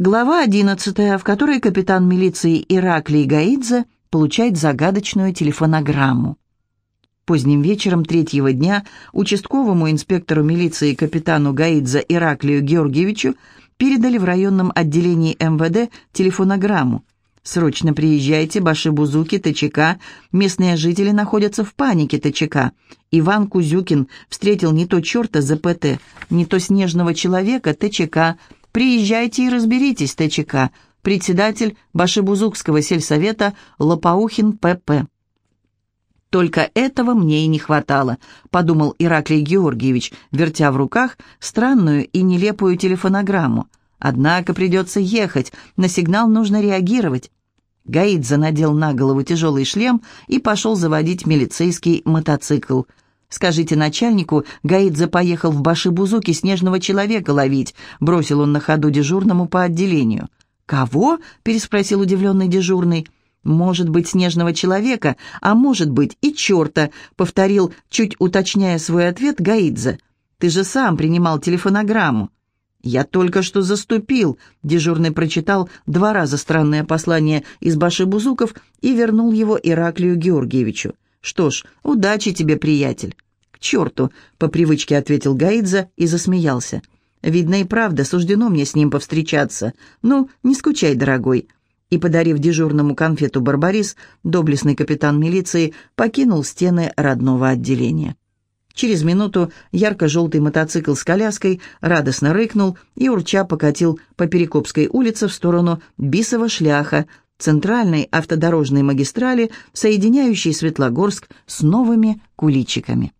Глава 11, в которой капитан милиции Ираклий Гаидзе получает загадочную телефонограмму. Поздним вечером третьего дня участковому инспектору милиции капитану Гаидзе Ираклию Георгиевичу передали в районном отделении МВД телефонограмму. «Срочно приезжайте, Башибузуки, ТЧК. Местные жители находятся в панике, ТЧК. Иван Кузюкин встретил не то черта ЗПТ, не то снежного человека, ТЧК. Приезжайте и разберитесь, ТЧК. Председатель Башибузукского сельсовета Лопаухин П.П. «Только этого мне и не хватало», — подумал Ираклий Георгиевич, вертя в руках странную и нелепую телефонограмму. «Однако придется ехать, на сигнал нужно реагировать». Гаидзе надел на голову тяжелый шлем и пошел заводить милицейский мотоцикл. «Скажите начальнику, Гаидзе поехал в Башибузуки снежного человека ловить», — бросил он на ходу дежурному по отделению. «Кого?» — переспросил удивленный дежурный. «Может быть, снежного человека, а может быть и черта», — повторил, чуть уточняя свой ответ, Гаидзе. «Ты же сам принимал телефонограмму». «Я только что заступил», — дежурный прочитал два раза странное послание из Башибузуков и вернул его Ираклию Георгиевичу. «Что ж, удачи тебе, приятель». «К черту», — по привычке ответил Гаидзе и засмеялся. «Видно и правда, суждено мне с ним повстречаться. Ну, не скучай, дорогой» и, подарив дежурному конфету «Барбарис», доблестный капитан милиции покинул стены родного отделения. Через минуту ярко-желтый мотоцикл с коляской радостно рыкнул и урча покатил по Перекопской улице в сторону Бисова шляха, центральной автодорожной магистрали, соединяющей Светлогорск с новыми куличиками.